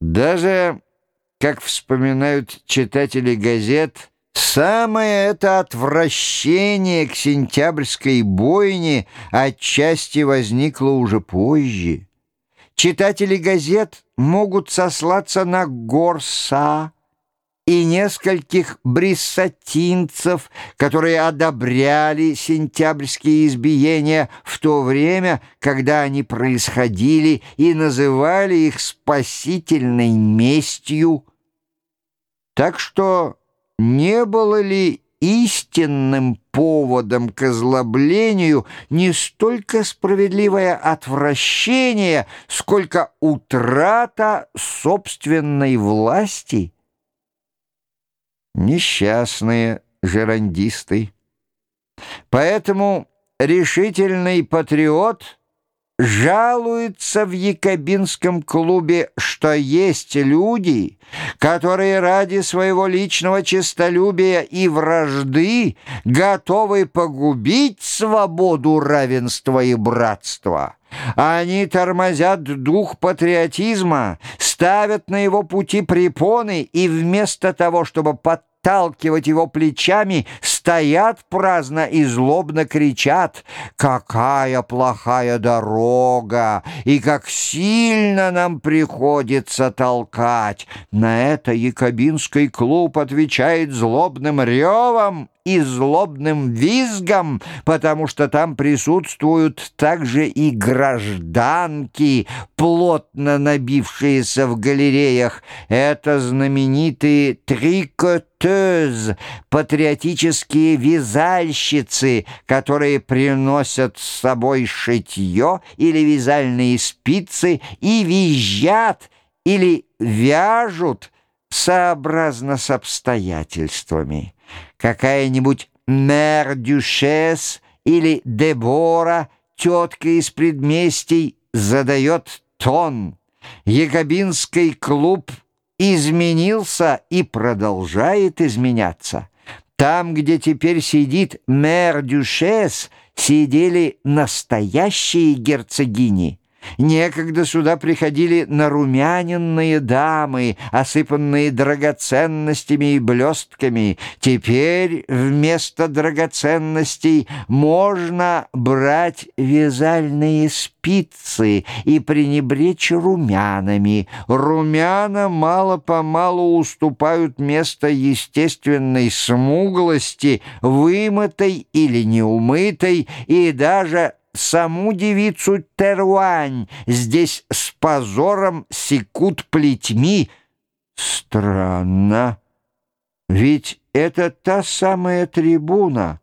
Даже, как вспоминают читатели газет, самое это отвращение к сентябрьской бойне отчасти возникло уже позже. Читатели газет могут сослаться на Горса, и нескольких бриссатинцев, которые одобряли сентябрьские избиения в то время, когда они происходили, и называли их спасительной местью. Так что не было ли истинным поводом к озлоблению не столько справедливое отвращение, сколько утрата собственной власти – несчастные жерандисты. Поэтому решительный патриот жалуется в якобинском клубе, что есть люди, которые ради своего личного честолюбия и вражды готовы погубить свободу, равенство и братство. Они тормозят дух патриотизма, ставят на его пути препоны и вместо того, чтобы подталкивать его плечами, стоят праздно и злобно кричат «Какая плохая дорога! И как сильно нам приходится толкать!» На это Якобинский клуб отвечает злобным ревом и злобным визгом, потому что там присутствуют также и гражданки, плотно набившиеся в галереях. Это знаменитые трикотез, патриотические вязальщицы, которые приносят с собой шитье или вязальные спицы и визжат или вяжут сообразно с обстоятельствами какая-нибудь мэр-дюшес или Дебора, тетка из предместий, задает тон. Якобинский клуб изменился и продолжает изменяться. Там, где теперь сидит мэр-дюшес, сидели настоящие герцогини. Некогда сюда приходили нарумяненные дамы, осыпанные драгоценностями и блестками. Теперь вместо драгоценностей можно брать вязальные спицы и пренебречь румянами. Румяна мало-помалу уступают место естественной смуглости, вымытой или неумытой, и даже саму девицу Теруань здесь с позором секут плетьми. Странно, ведь это та самая трибуна,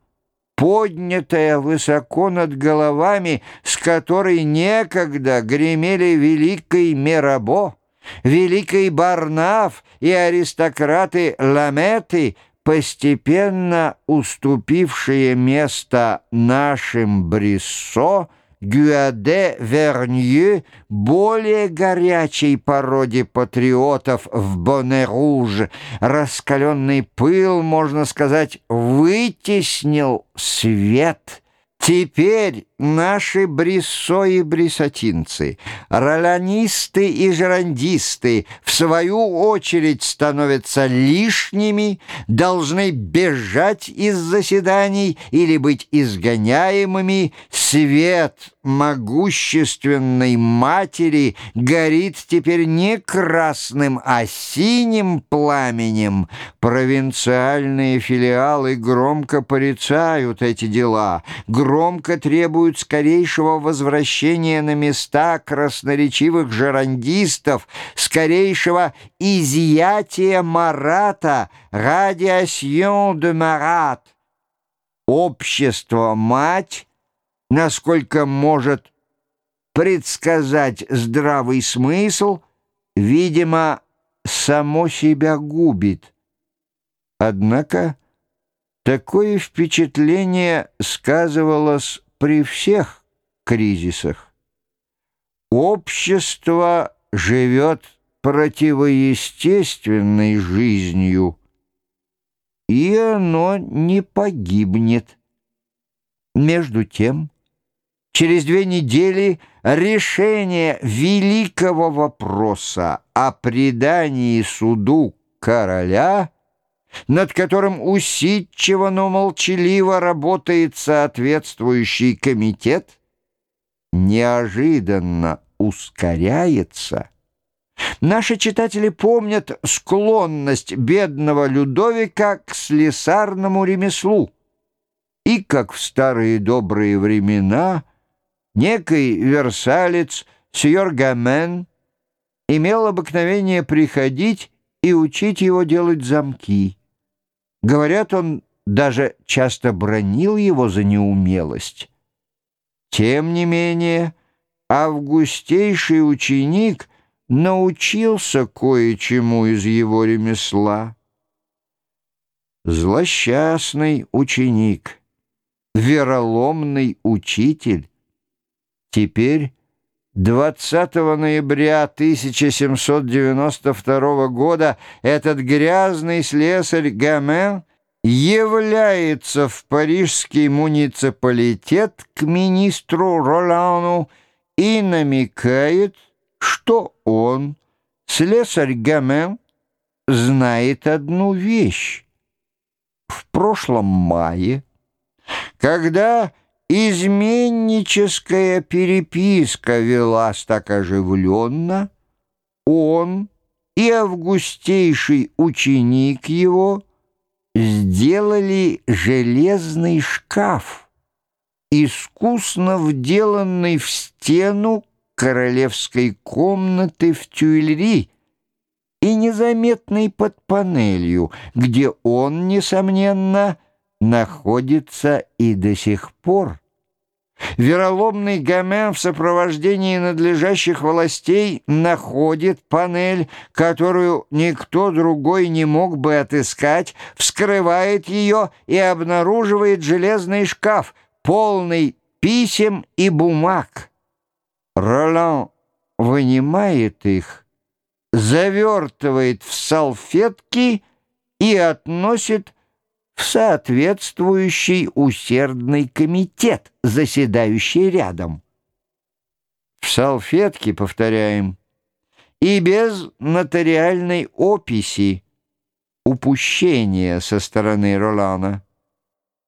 поднятая высоко над головами, с которой некогда гремели великий Мирабо, великий Барнаф и аристократы Ламеты — постепенно уступившие место нашим Бриссо, Гюаде Вернье, более горячей породе патриотов в Боне-Руж, раскаленный пыл, можно сказать, вытеснил свет — Теперь наши бриссо и брисотинцы, ролянисты и жерандисты, в свою очередь становятся лишними, должны бежать из заседаний или быть изгоняемыми. Свет могущественной матери горит теперь не красным, а синим пламенем. Провинциальные филиалы громко порицают эти дела, громко требуют скорейшего возвращения на места красноречивых жерандистов, скорейшего изъятия Марата, радиасьон де Марат. Общество-мать насколько может предсказать здравый смысл, видимо, само себя губит. Однако такое впечатление сказывалось при всех кризисах. Общество живет противоестественной жизнью, и оно не погибнет. Между тем, Через две недели решение великого вопроса о предании суду короля, над которым усидчиво, но молчаливо работает соответствующий комитет, неожиданно ускоряется. Наши читатели помнят склонность бедного Людовика к слесарному ремеслу. И как в старые добрые времена некий версалец сьор Гамен имел обыкновение приходить и учить его делать замки. Говорят, он даже часто бронил его за неумелость. Тем не менее, августейший ученик научился кое-чему из его ремесла. Злосчастный ученик, вероломный учитель, теперь 20 ноября 1792 года этот грязный слесарь Гамен является в парижский муниципалитет к министру Ролану и намекает, что он, слесарь Гамен, знает одну вещь. В прошлом мае, когда изменническая переписка велась так оживленно, он и августейший ученик его сделали железный шкаф, искусно вделанный в стену королевской комнаты в Тюильри и незаметный под панелью, где он, несомненно, находится и до сих пор. Вероломный Гомен в сопровождении надлежащих властей находит панель, которую никто другой не мог бы отыскать, вскрывает ее и обнаруживает железный шкаф, полный писем и бумаг. Ролан вынимает их, завертывает в салфетки и относит в соответствующий усердный комитет, заседающий рядом. В салфетке, повторяем, и без нотариальной описи упущения со стороны Ролана.